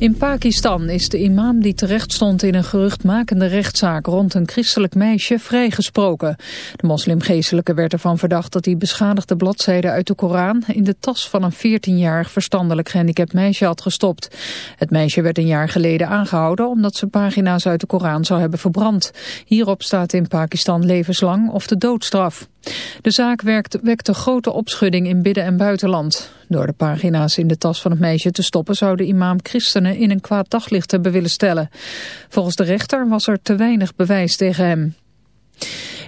In Pakistan is de imam die terecht stond in een geruchtmakende rechtszaak rond een christelijk meisje vrijgesproken. De moslimgeestelijke werd ervan verdacht dat hij beschadigde bladzijden uit de Koran in de tas van een 14-jarig verstandelijk gehandicapt meisje had gestopt. Het meisje werd een jaar geleden aangehouden omdat ze pagina's uit de Koran zou hebben verbrand. Hierop staat in Pakistan levenslang of de doodstraf. De zaak wekte grote opschudding in binnen- en buitenland. Door de pagina's in de tas van het meisje te stoppen zou de imam christenen in een kwaad daglicht hebben willen stellen. Volgens de rechter was er te weinig bewijs tegen hem.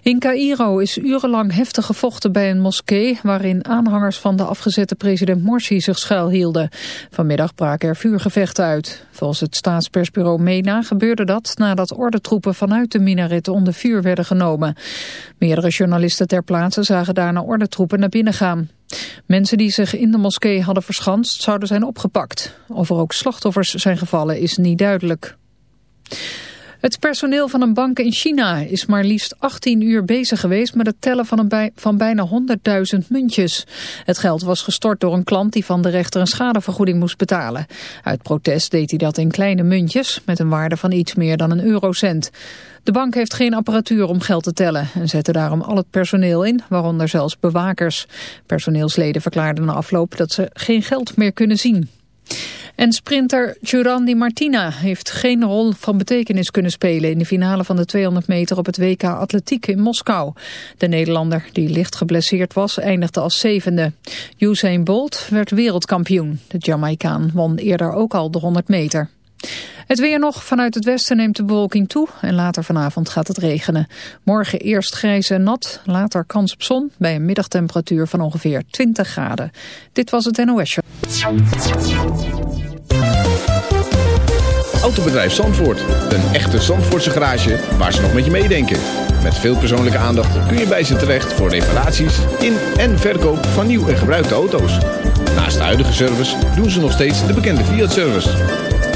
In Cairo is urenlang heftig gevochten bij een moskee... waarin aanhangers van de afgezette president Morsi zich schuilhielden. Vanmiddag braken er vuurgevechten uit. Volgens het staatspersbureau MENA gebeurde dat... nadat ordentroepen vanuit de minaret onder vuur werden genomen. Meerdere journalisten ter plaatse zagen daarna ordentroepen naar binnen gaan. Mensen die zich in de moskee hadden verschanst zouden zijn opgepakt. Of er ook slachtoffers zijn gevallen is niet duidelijk. Het personeel van een bank in China is maar liefst 18 uur bezig geweest met het tellen van, van bijna 100.000 muntjes. Het geld was gestort door een klant die van de rechter een schadevergoeding moest betalen. Uit protest deed hij dat in kleine muntjes met een waarde van iets meer dan een eurocent. De bank heeft geen apparatuur om geld te tellen en zette daarom al het personeel in, waaronder zelfs bewakers. Personeelsleden verklaarden na afloop dat ze geen geld meer kunnen zien. En sprinter Giurandi Martina heeft geen rol van betekenis kunnen spelen in de finale van de 200 meter op het WK Atletiek in Moskou. De Nederlander, die licht geblesseerd was, eindigde als zevende. Usain Bolt werd wereldkampioen. De Jamaicaan won eerder ook al de 100 meter. Het weer nog. Vanuit het westen neemt de bewolking toe en later vanavond gaat het regenen. Morgen eerst grijs en nat, later kans op zon bij een middagtemperatuur van ongeveer 20 graden. Dit was het NOS Show. Autobedrijf Zandvoort. Een echte Zandvoortse garage waar ze nog met je meedenken. Met veel persoonlijke aandacht kun je bij ze terecht voor reparaties in en verkoop van nieuw en gebruikte auto's. Naast de huidige service doen ze nog steeds de bekende Fiat-service.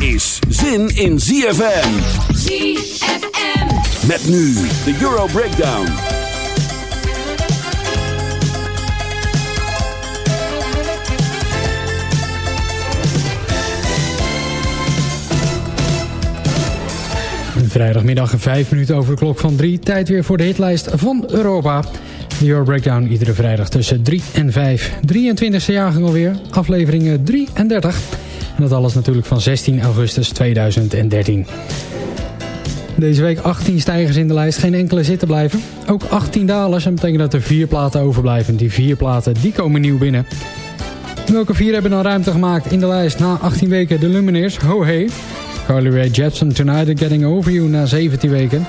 is zin in ZFM. ZFM. Met nu de Euro Breakdown. Vrijdagmiddag 5 minuten over de klok van 3. Tijd weer voor de hitlijst van Europa. De Euro Breakdown iedere vrijdag tussen 3 en 5. 23e jaargang alweer, aflevering 33. Dat alles natuurlijk van 16 augustus 2013. Deze week 18 stijgers in de lijst, geen enkele zitten blijven. Ook 18 dalers, en betekent dat er vier platen overblijven. Die vier platen die komen nieuw binnen. Welke vier hebben dan ruimte gemaakt in de lijst na 18 weken? De Lumineers, Ho Hey. Carly Rae Jepsen, Tonight Getting Over You na 17 weken.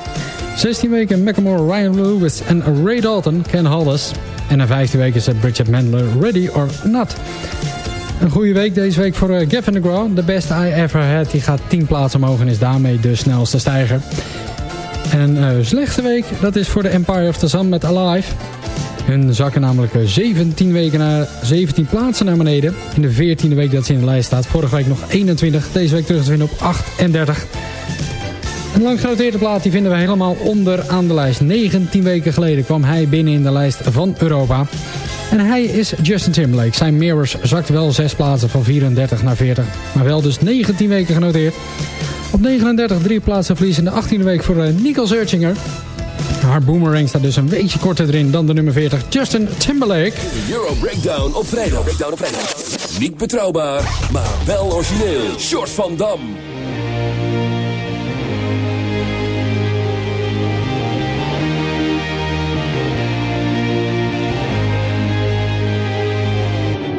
16 weken Macklemore, Ryan Lewis en Ray Dalton, Ken Hollis. En na 15 weken het Bridget Mendler, Ready or Not. Een goede week deze week voor uh, Gavin DeGraw. The best I ever had. Die gaat 10 plaatsen omhoog en is daarmee de snelste stijger. En een uh, slechte week, dat is voor de Empire of the Sun met Alive. Hun zakken namelijk 17 weken naar 17 plaatsen naar beneden. In de 14e week dat ze in de lijst staat. Vorige week nog 21. Deze week terug te vinden op 38. Een lang genoteerde plaat die vinden we helemaal onder aan de lijst. 19 weken geleden kwam hij binnen in de lijst van Europa. En hij is Justin Timberlake. Zijn Mirrors zakt wel 6 plaatsen van 34 naar 40. Maar wel dus 19 weken genoteerd. Op 39 drie plaatsen verlies in de 18e week voor uh, Nicole Searchinger. Haar boomerang staat dus een beetje korter erin dan de nummer 40. Justin Timberlake. De Euro Breakdown op vrijdag. Breakdown op vrijdag. Niet betrouwbaar, maar wel origineel. Short van Dam.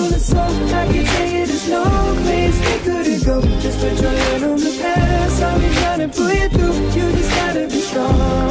full of soul I can tell you there's no place we couldn't go. Just put your hand on the past. I'll be trying to pull you through. You just gotta be strong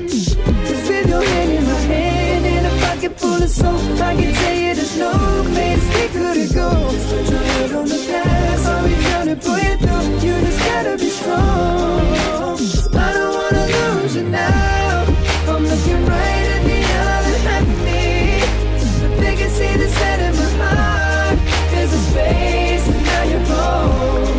full of soap I can tell you there's no place we couldn't go put your head on the past be trying to pull you through? You just gotta be strong. I don't wanna lose you now. I'm looking right at the other half of me. The biggest see the set in my heart There's a space and now you're home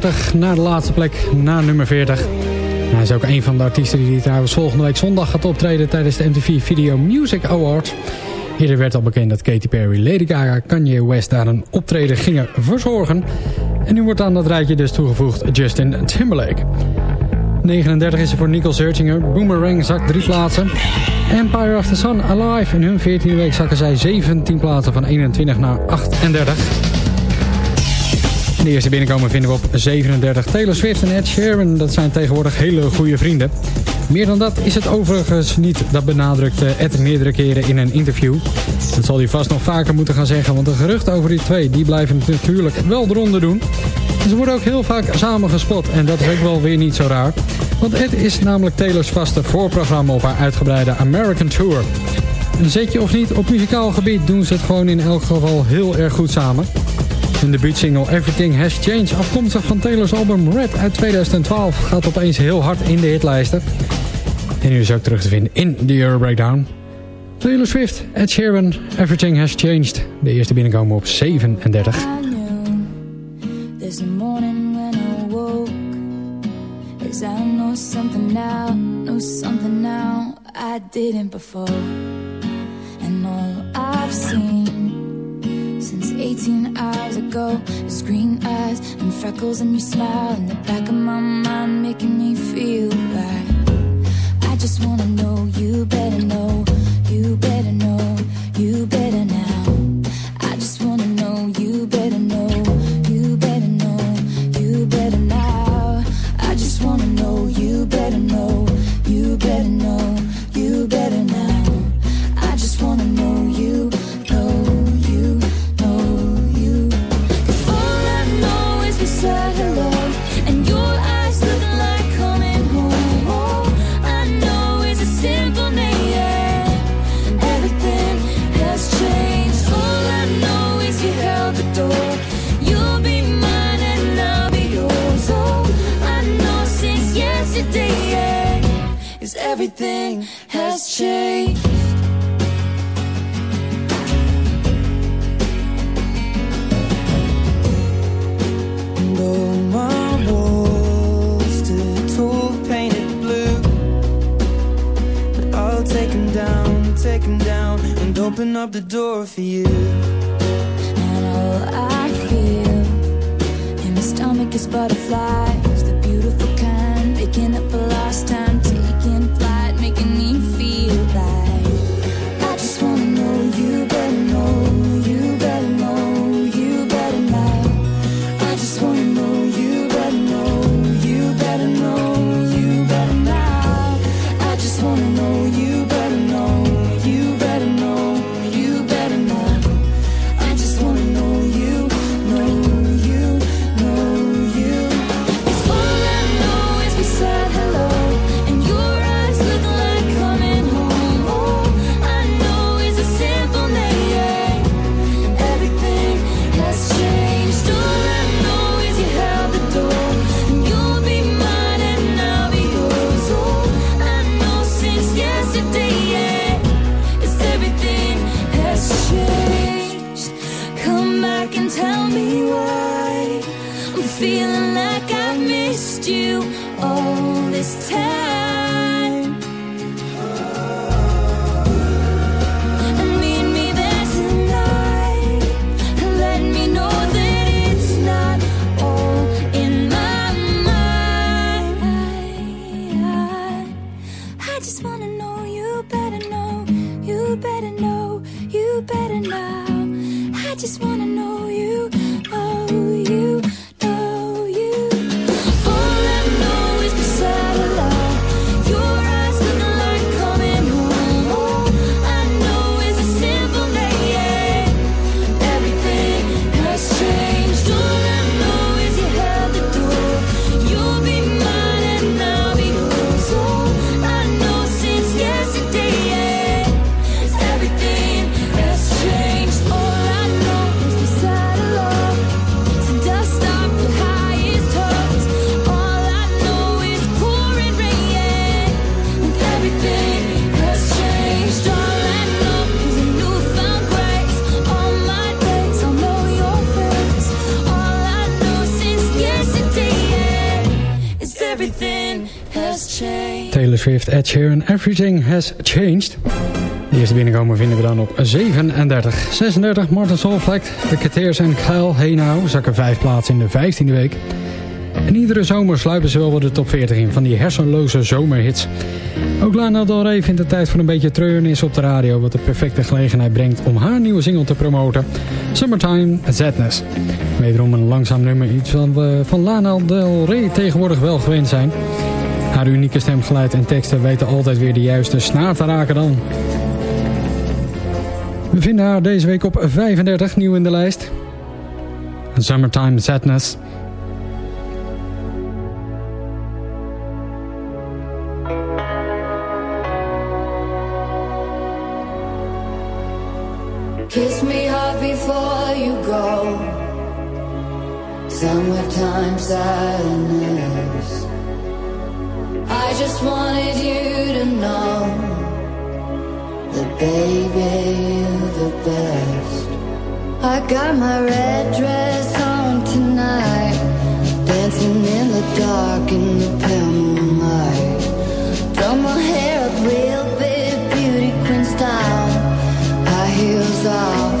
34 naar de laatste plek, naar nummer 40. Hij is ook een van de artiesten die trouwens volgende week zondag gaat optreden tijdens de MTV Video Music Awards. Eerder werd al bekend dat Katy Perry, Lady Gaga, Kanye West daar een optreden gingen verzorgen. En nu wordt aan dat rijtje dus toegevoegd Justin Timberlake. 39 is er voor Nicole Searchinger. Boomerang zakt drie plaatsen. Empire of the Sun Alive. In hun 14e week zakken zij 17 plaatsen van 21 naar 38. De eerste binnenkomen vinden we op 37. Taylor Swift en Ed Sheeran, dat zijn tegenwoordig hele goede vrienden. Meer dan dat is het overigens niet, dat benadrukte Ed meerdere keren in een interview. Dat zal hij vast nog vaker moeten gaan zeggen, want de geruchten over die twee die blijven natuurlijk wel eronder doen. En ze worden ook heel vaak samen gespot en dat is ook wel weer niet zo raar. Want Ed is namelijk Taylors vaste voorprogramma op haar uitgebreide American Tour. Een zetje of niet, op muzikaal gebied doen ze het gewoon in elk geval heel erg goed samen. Hun debuutsingle Everything Has Changed, afkomstig van Taylor's album Red uit 2012, gaat opeens heel hard in de hitlijsten. En nu is ook terug te vinden in de Euro Breakdown. Taylor Swift, Ed Sheeran, Everything Has Changed. De eerste binnenkomen op 37. I didn't before. And all I've seen 18 hours ago is green eyes and freckles and your smile in the back of my mind making me feel right. I just wanna know you better know, you better know, you better is everything has changed. And all my walls tall, painted blue. But I'll take down, take down, and open up the door for you. And all I feel in my stomach is butterflies, wanna know you, know you, Ed Sheeran, Everything Has Changed. De eerste binnenkomen vinden we dan op 37. 36, Martin Solveig, de Cateers en Kyle zakken vijf plaatsen in de 15e week. En iedere zomer sluipen ze wel weer de top 40 in van die hersenloze zomerhits. Ook Lana Del Rey vindt het tijd voor een beetje treurnis op de radio... wat de perfecte gelegenheid brengt om haar nieuwe single te promoten. Summertime Sadness. Wederom een langzaam nummer, iets van we van Lana Del Rey tegenwoordig wel gewend zijn. Haar unieke stemgeluid en teksten weten altijd weer de juiste snaar te raken dan. We vinden haar deze week op 35, nieuw in de lijst. Summertime Sadness. Wanted you to know that baby you're the best. I got my red dress on tonight, dancing in the dark in the pale moonlight. Done my hair up real big, beauty queen style. High heels off,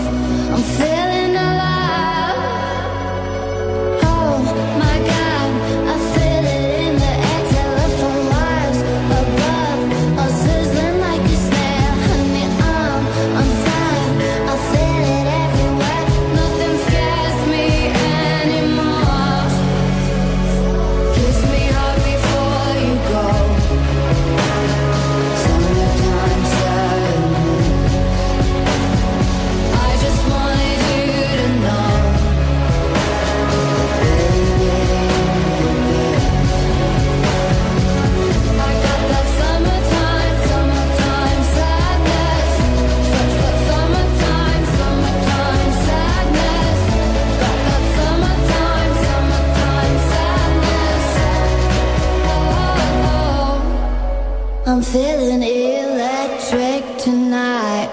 I'm feeling electric tonight.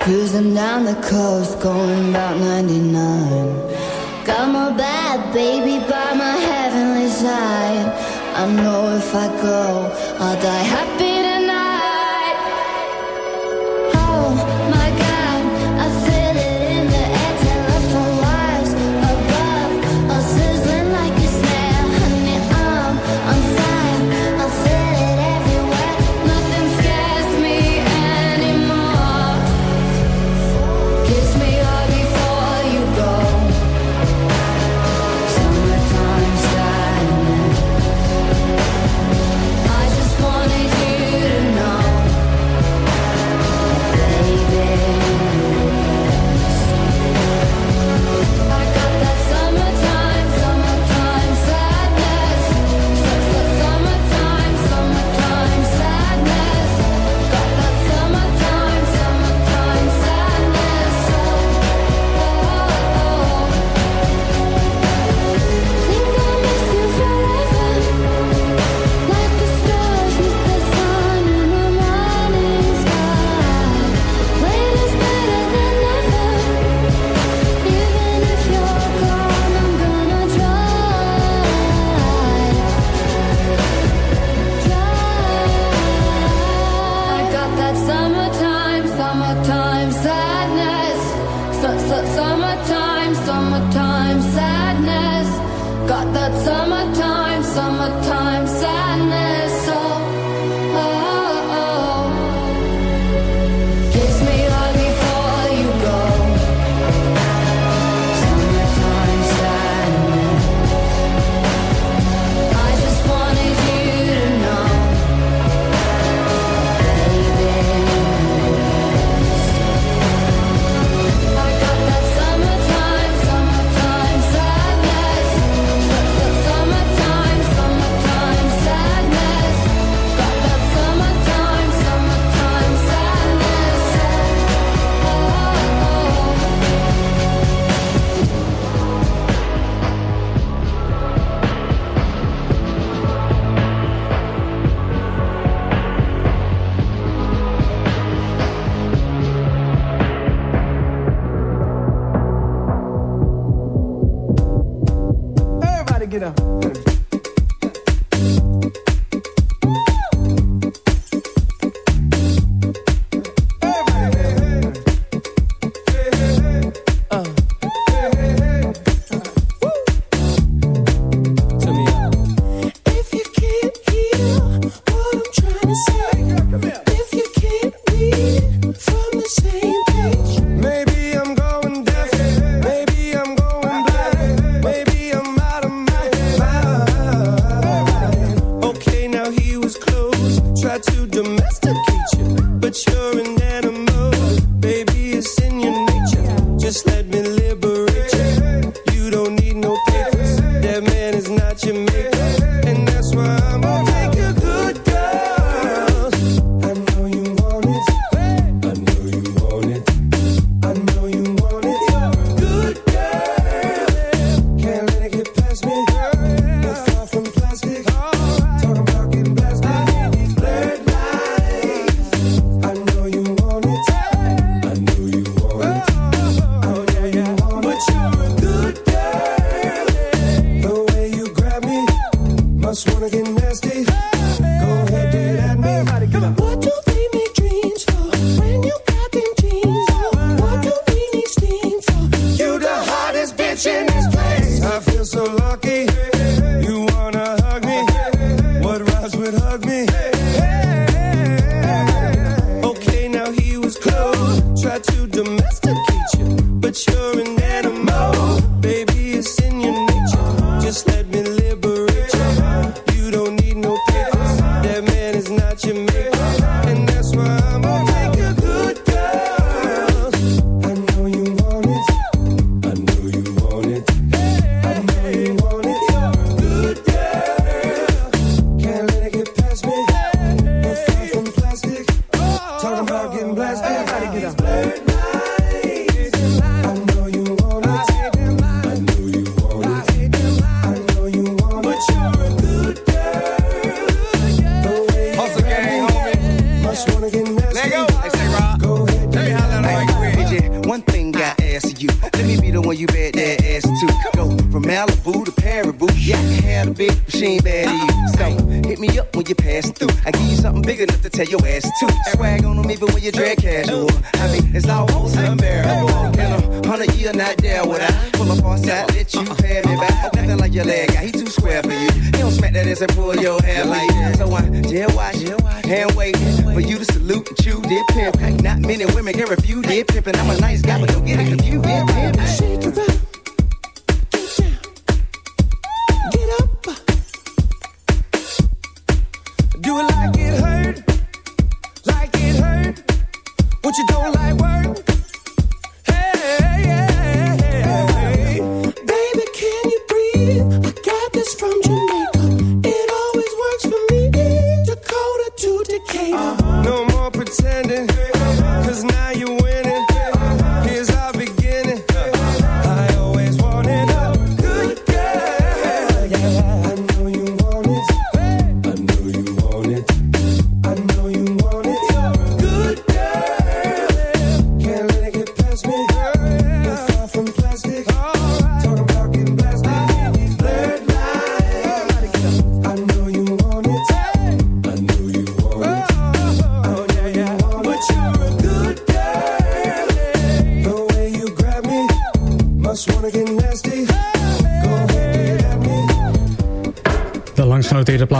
Cruising down the coast, going about 99. Got my bad baby by my heavenly side. I know if I go, I'll die happy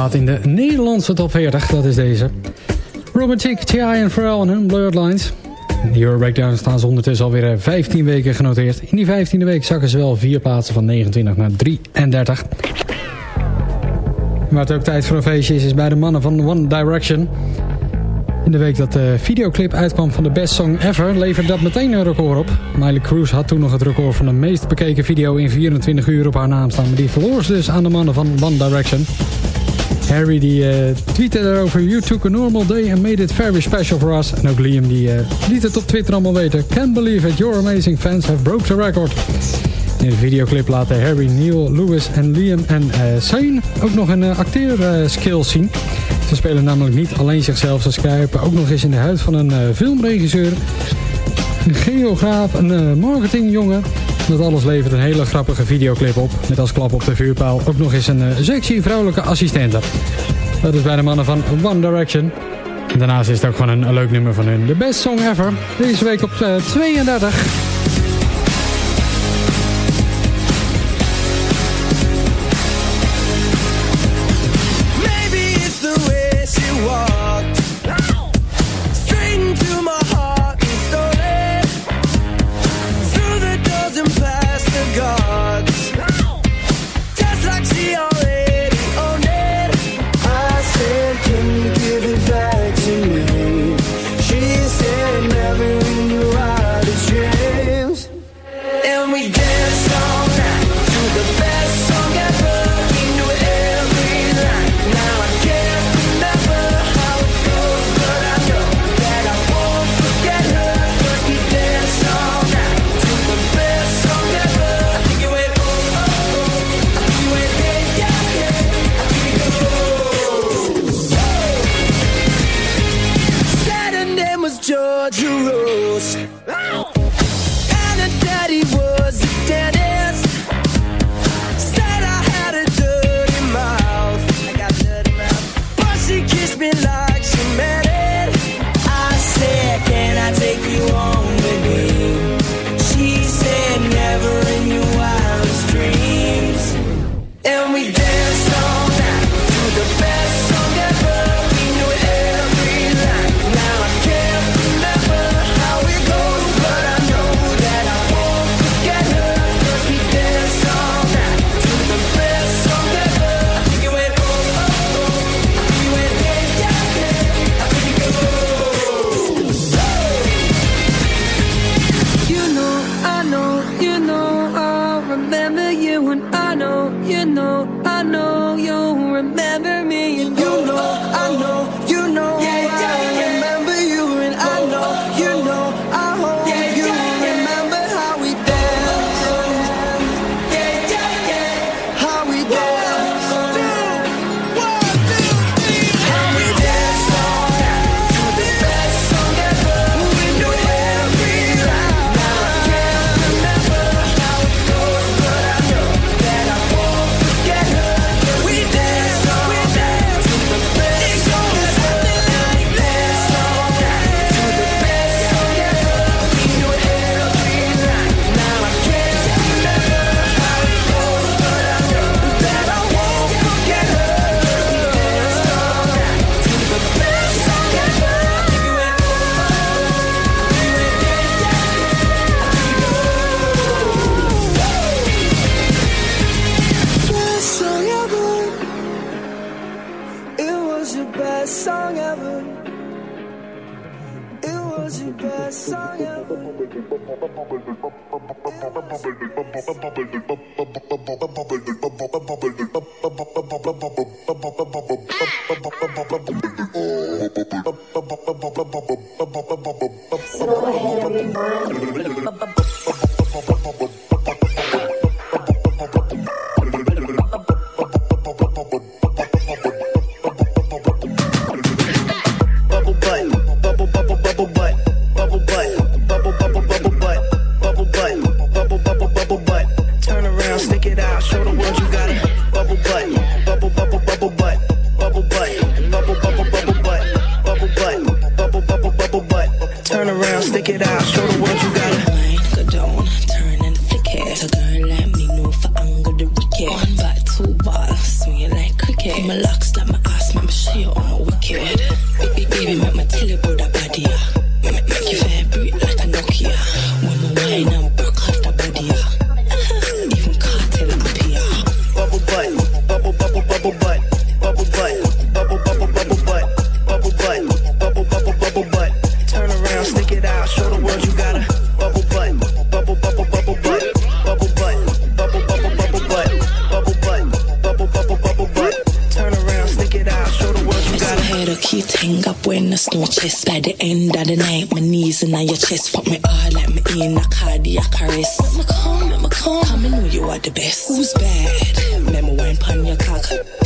plaat in de Nederlandse top 40. Dat is deze. Robert T.I. en Pharrell en hun Blurred Lines. De Euro Breakdown staan ze ondertussen alweer eh, 15 weken genoteerd. In die 15e week zakken ze wel vier plaatsen van 29 naar 33. Waar het ook tijd voor een feestje is, is bij de mannen van One Direction. In de week dat de videoclip uitkwam van de best song ever... leverde dat meteen een record op. Miley Cyrus had toen nog het record van de meest bekeken video in 24 uur op haar naam staan. Maar die verloor ze dus aan de mannen van One Direction. Harry die eh, tweette daarover. You took a normal day and made it very special for us. En ook Liam die eh, liet het op Twitter allemaal weten. Can't believe it. Your amazing fans have broke the record. In de videoclip laten Harry, Neil, Lewis en Liam en uh, ook nog een uh, acteerskill zien. Ze spelen namelijk niet alleen zichzelf, als skypen ook nog eens in de huid van een filmregisseur, een geograaf, een marketingjongen dat alles levert een hele grappige videoclip op. Met als klap op de vuurpaal ook nog eens een eh, sexy vrouwelijke assistente. Dat is bij de mannen van One Direction. Daarnaast is het ook gewoon een leuk nummer van hun. De best song ever. Deze week op eh, 32. The snow chest By the end of the night, my knees in your chest. Fuck me hard like me in a cardiac arrest. Let me come, let me come. Come and know you are the best. Who's bad? Memo wine pon your cock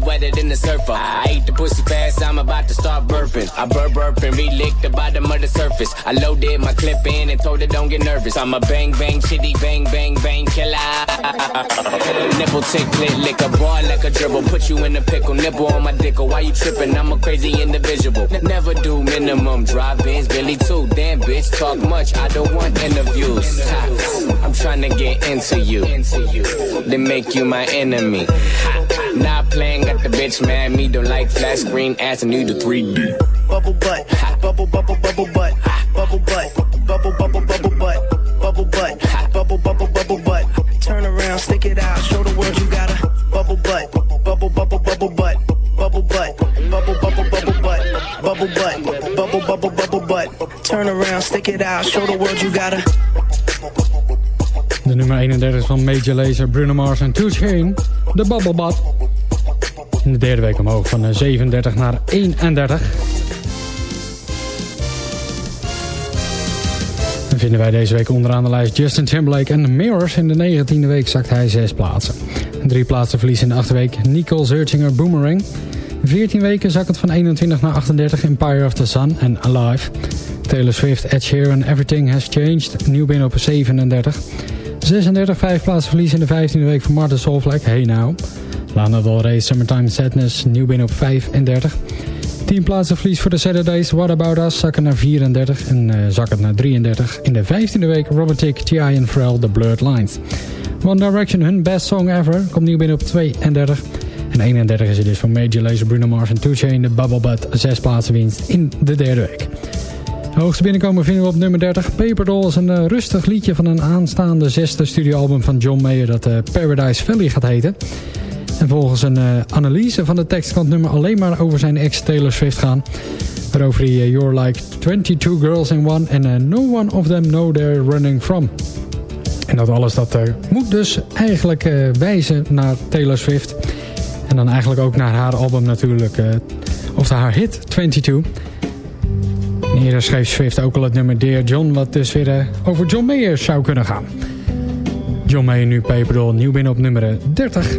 wetter than the surfer. I ate the pussy fast, I'm about to start burping. I burp burp and relick the bottom of the surface. I loaded my clip in and told her don't get nervous. I'm a bang bang chitty bang bang bang killer. Nipple tick click lick a boy like a dribble. Put you in a pickle, nipple on my dick. Why you tripping? I'm a crazy individual. N- never do minimum drive-ins, Billy too. Damn bitch, talk much. I don't want interviews. I'm trying to get into you. Then make you my enemy. Not playing, got the bitch mad. Me don't like flat screen. Ass and need the 3D. bubble butt, bubble bubble bubble butt, bubble butt, bubble bubble bubble butt, bubble butt, bubble bubble bubble butt. Turn around, stick it out, show the world you got a bubble butt, bubble bubble bubble butt, bubble butt, bubble bubble bubble butt, bubble butt, bubble bubble bubble butt. Turn around, stick it out, show the world you got a. De nummer 31 van Major Lazer, Bruno Mars en Two Chain, de Bubble Butt. In de derde week omhoog van eh, 37 naar 31. Dan vinden wij deze week onderaan de lijst Justin Timberlake en Mirrors. In de 19e week zakt hij zes plaatsen. Drie plaatsen verlies in de achtste week Nicole Searchinger Boomerang. 14 weken zakt het van 21 naar 38 Empire of the Sun en Alive. Taylor Swift, Ed Sheeran, Everything Has Changed. Nieuw binnen op 37. 36, 5 plaatsen verlies in de 15e week van Martin Solveig. Hey Now. Lana Del Rey, Summertime Sadness. Nieuw binnen op 35. 10 plaatsen verlies voor de Saturdays. What About Us zakken naar 34 en uh, zakken naar 33. In de 15e week Robert Tick, T.I. en Pharrell, The Blurred Lines. One Direction, hun best song ever, komt nieuw binnen op 32. En 31 is het dus van Major Lazer, Bruno Mars en Two Chainz, de Bubble Butt. Zes plaatsen winst in de derde week. Hoogste binnenkomen vinden we op nummer 30. Paper Doll is een uh, rustig liedje van een aanstaande zesde studioalbum van John Mayer dat uh, Paradise Valley gaat heten. En volgens een uh, analyse van de tekst kan het nummer alleen maar over zijn ex Taylor Swift gaan. Waarover hij You're like 22 girls in one and no one of them know they're running from. En dat alles dat moet dus eigenlijk wijzen naar Taylor Swift. En dan eigenlijk ook naar haar album natuurlijk. of haar hit 22. En eerder schreef Swift ook al het nummer Dear John, wat dus weer over John Mayer zou kunnen gaan. John Mayer nu Paper Doll, nieuw binnen op nummer 30.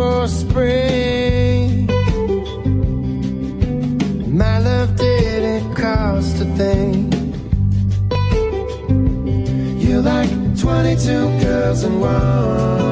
for spring. My love didn't cost a thing. You're like 22 girls in one.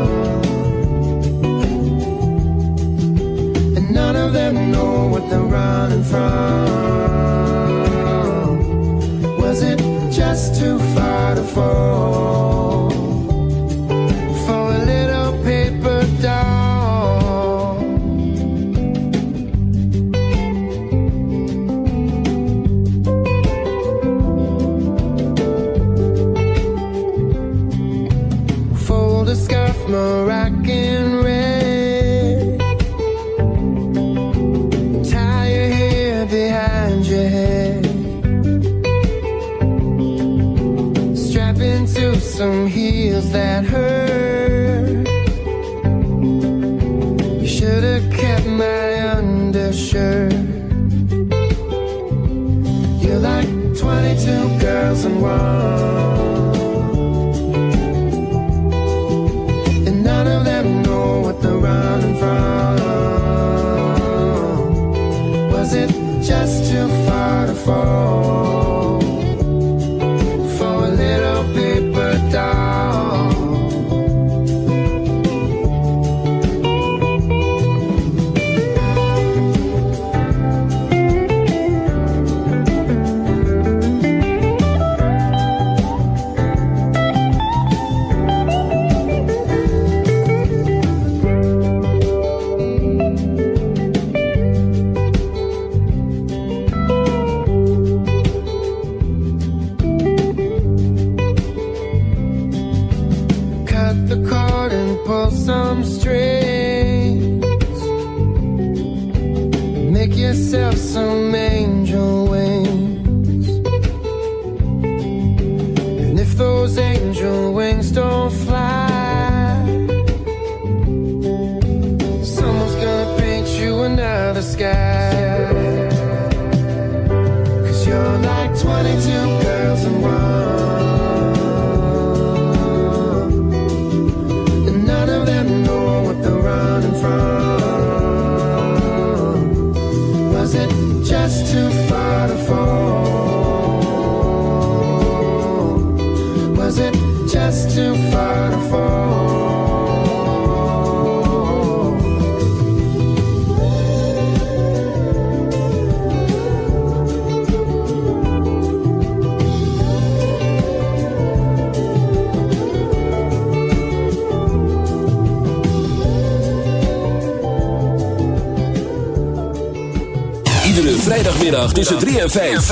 Zaterdagmiddag tussen 3 en 5.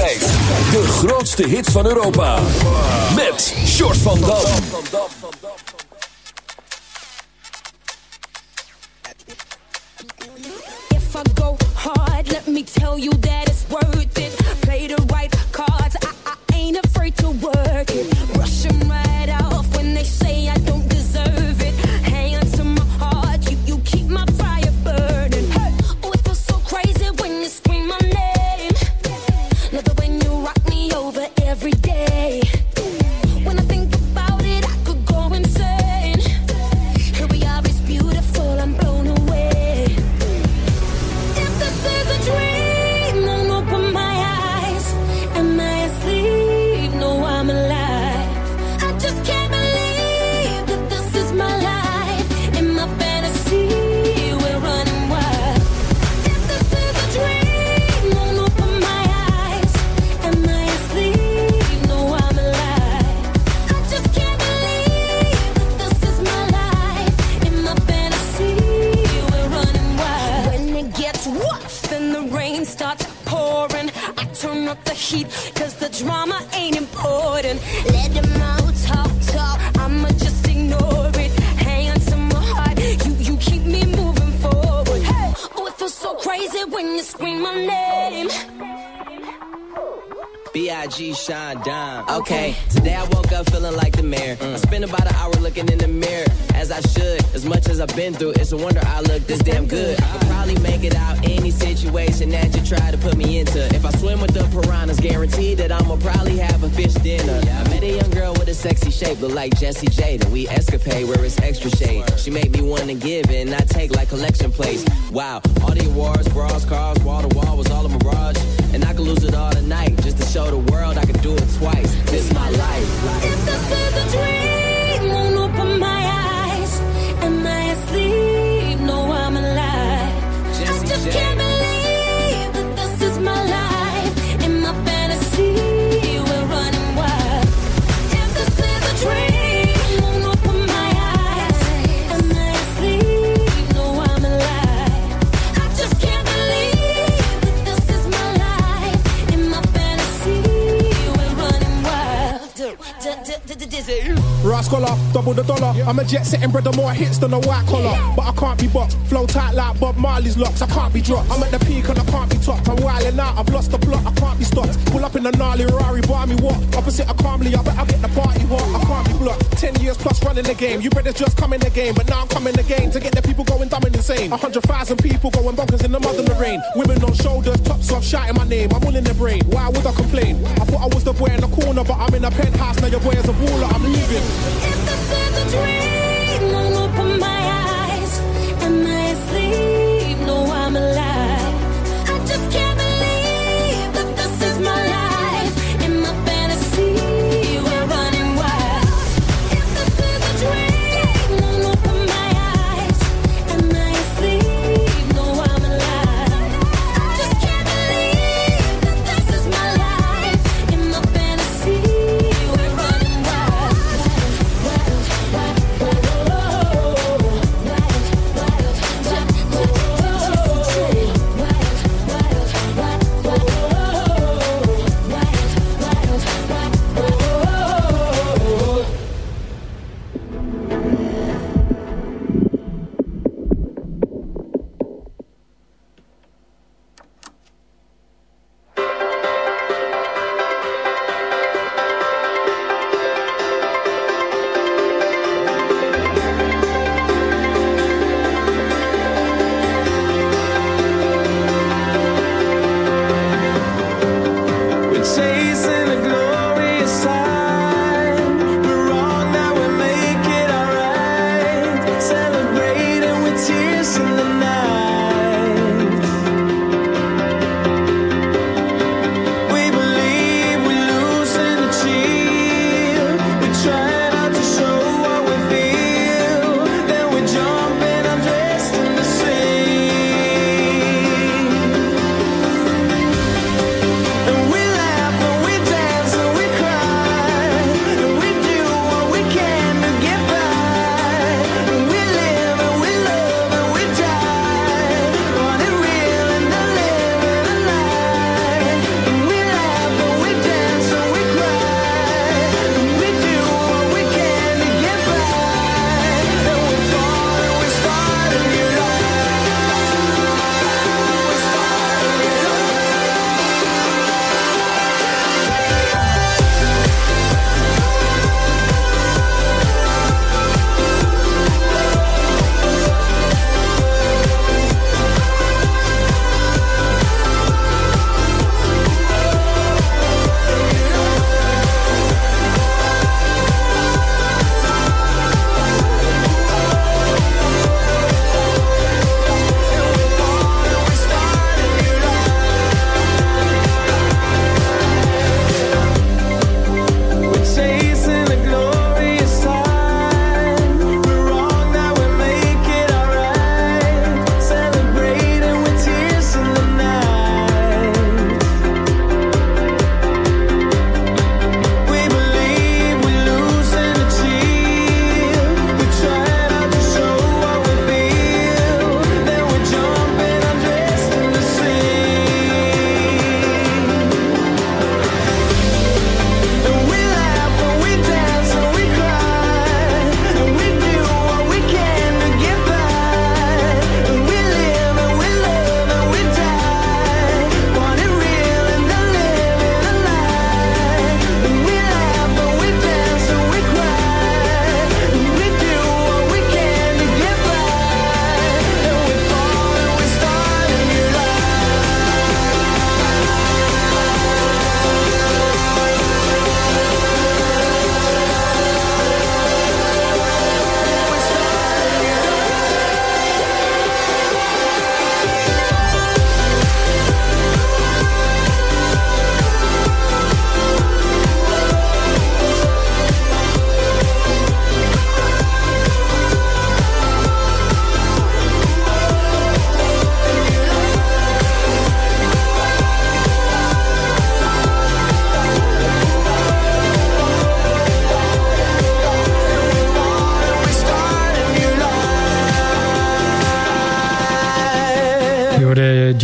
De grootste hit van Europa. Met Short van Dam. As I should. As much as I've been through, it's a wonder I look this damn good. I could probably make it out any situation that you try to put me into. If I swim with the piranhas, guaranteed that I'ma probably have a fish dinner. I met a young girl with a sexy shape, look like Jessie J. Then we escapade where it's extra shade. She made me wanna give and not take like collection plates. Wow, all the awards, bras, cars, wall to wall was all a mirage. And I could lose it all tonight just to show the world I could do it twice. This my life. If this is a dream, Rascaller, double the dollar. I'm a jet setting brother, more hits than a white collar. But I can't be boxed, flow tight like Bob Marley's locks. I can't be dropped. I'm at the peak and I can't be topped. I'm wilding out, I've lost the plot, I can't be stopped. Pull up in a gnarly Rari, buy me what? Opposite of calmly, I bet I get the party hot. I can't be blocked. Ten years plus running the game. You better just come in the game, but now I'm coming again to get the people going dumb and insane. A hundred thousand people going bonkers in the mud and the rain. Women on shoulders, tops off, shouting my name. I'm all in their brain. Why would I complain? I thought I was the boy in the corner, but I'm in a penthouse. Now your boy is a baller. I'm leaving. Dream, won't open my eyes. Am I asleep? No, I'm alive.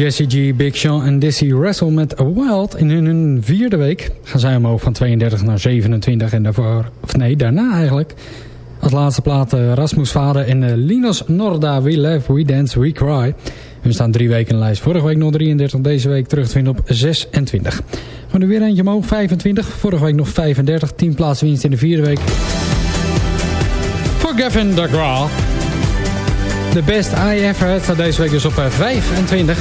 Jesse G, Big Sean en Dizzy wrestle met Wild. In hun vierde week gaan zij omhoog van 32 naar 27. En daarvoor, of nee, daarna eigenlijk. Als laatste plaat uh, Rasmus Vader en uh, Linus Norda, We Live, We Dance, We Cry. Hun staan drie weken in de lijst. Vorige week nog 33, deze week terug te vinden op 26. Gaan er weer eentje omhoog, 25. Vorige week nog 35, 10 plaatsen winst in de vierde week. Voor Gavin DeGraw. The Best I Ever Had staat deze week dus op 25.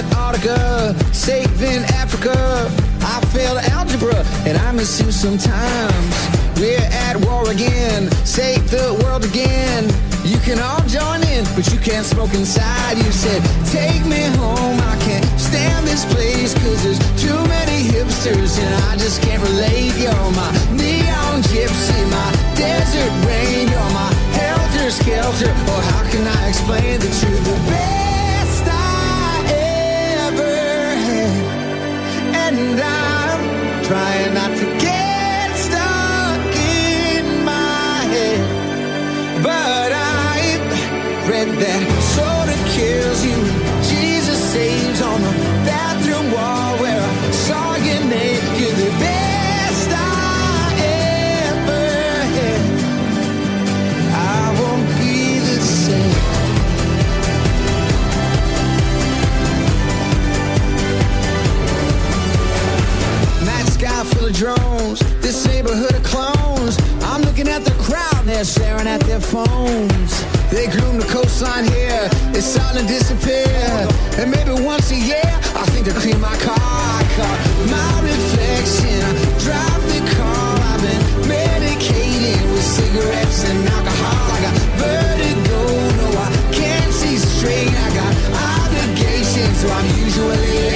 Antarctica, saving Africa. I failed algebra and I miss you sometimes. We're at war again, save the world again. You can all join in, but you can't smoke inside. You said, take me home, I can't stand this place Cause there's too many hipsters and I just can't relate You're my neon gypsy, my desert rain You're my helter-skelter, or how can I explain the truth? The best I ever had And I'm trying not to get stuck in my head But I've read that neighborhood of clones. I'm looking at the crowd, and they're staring at their phones. They groom the coastline here, it's starting to disappear. And maybe once a year, I think to clean my car. Caught my reflection, I drive the car. I've been medicated with cigarettes and alcohol. I got vertigo, no, I can't see straight. I got obligations, so I'm usually late.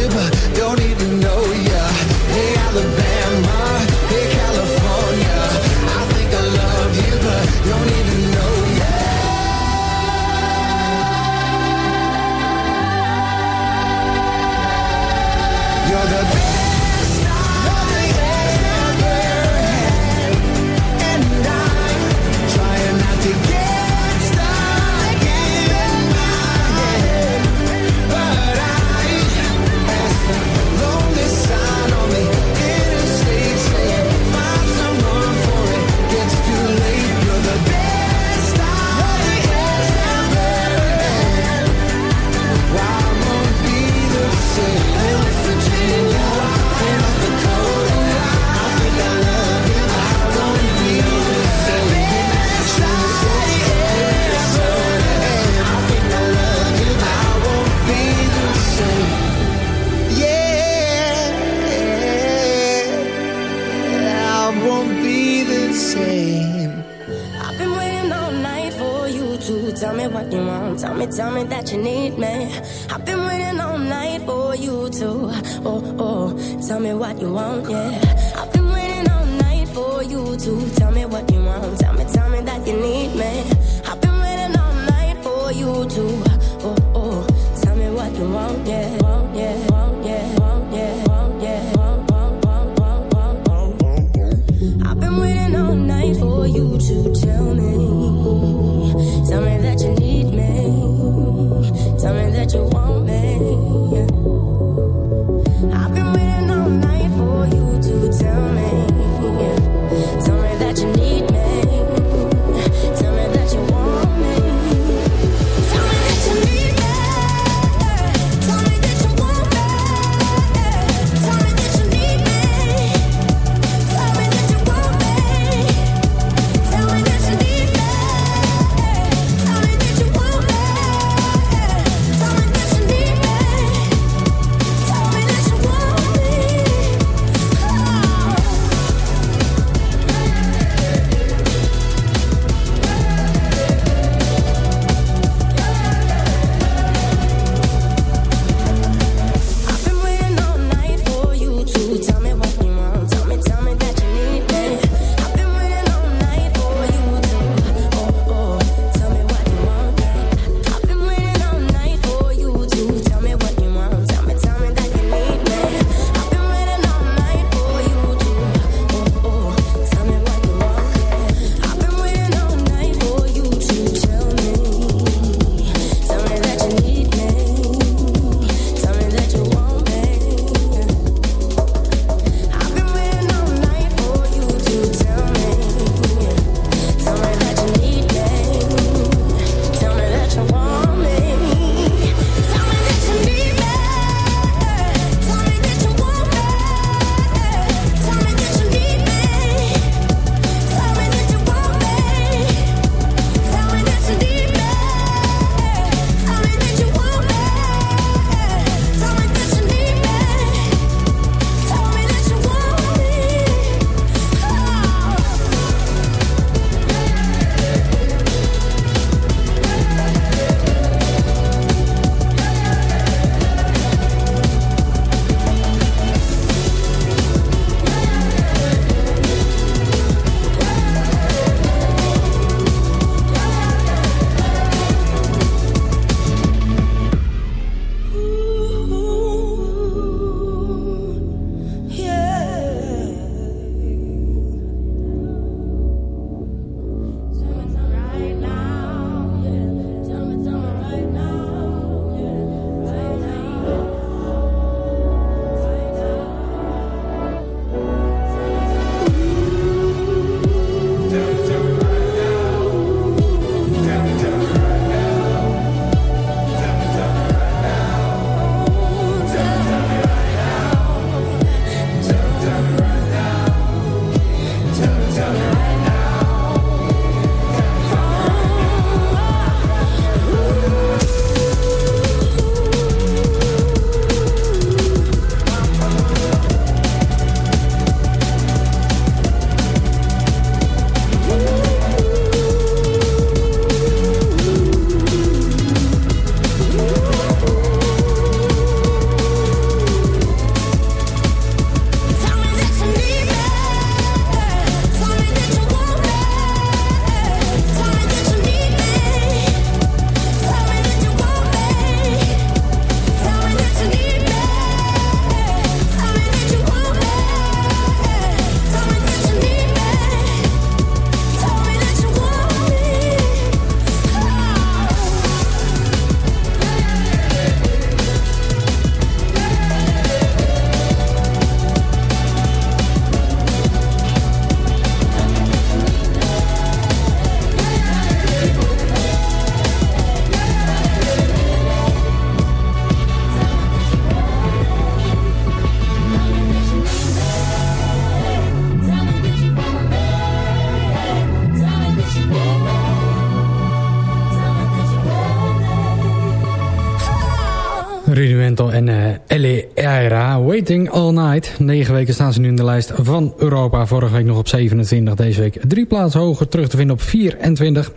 Negen weken staan ze nu in de lijst van Europa. Vorige week nog op 27, deze week drie plaatsen hoger. Terug te vinden op 24.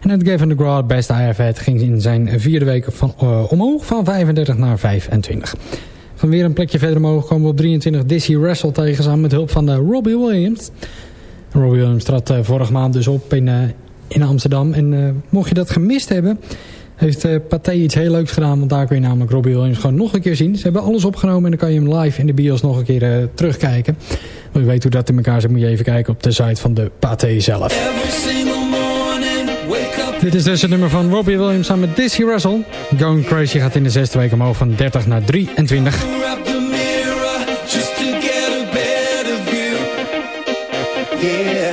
En het Gavin DeGraw, Best I Have Had, ging in zijn vierde week van, uh, omhoog van 35 naar 25. Van weer een plekje verder omhoog komen we op 23 Dizzy Wrestle tegen samen met hulp van uh, Robbie Williams. Robbie Williams trad uh, vorige maand dus op in, in Amsterdam. En mocht je dat gemist hebben, heeft uh, Pathé iets heel leuks gedaan. Want daar kun je namelijk Robbie Williams gewoon nog een keer zien. Ze hebben alles opgenomen en dan kan je hem live in de bios nog een keer uh, terugkijken. Wil je weten hoe dat in elkaar zit, moet je even kijken op de site van de Pathé zelf. Dit is dus het nummer van Robbie Williams samen met Dizzy Russell. Going Crazy gaat in de zesde week omhoog van 30 naar 23. Yeah.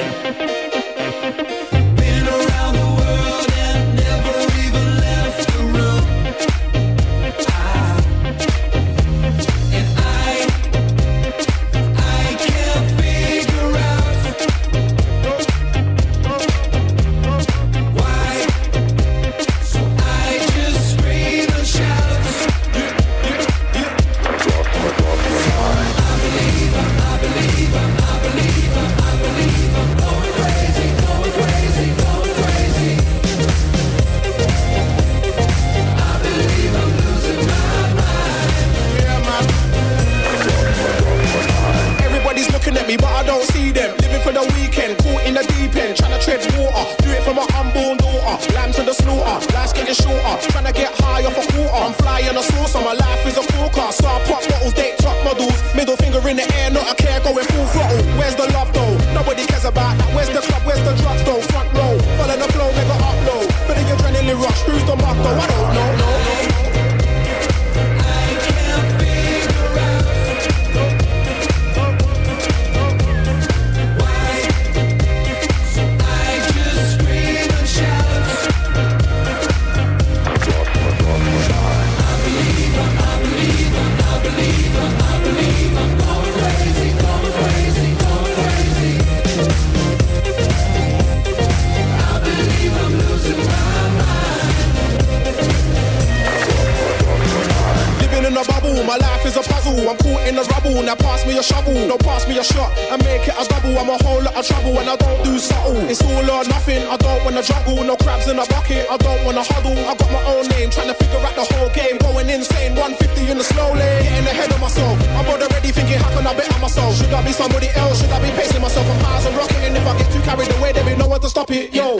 no pass me a shot and make it a double. I'm a whole lot of trouble and I don't do subtle. It's all or nothing. I don't wanna juggle. No crabs in a bucket. I don't wanna huddle. I got my own name, trying to figure out the whole game. Going insane, 150 in the slow lane. Getting ahead of myself. I'm already thinking, how can I bet on myself? Should I be somebody else? Should I be pacing myself? I'm high as a rocket, and if I get too carried away, there be no one to stop it. Yo.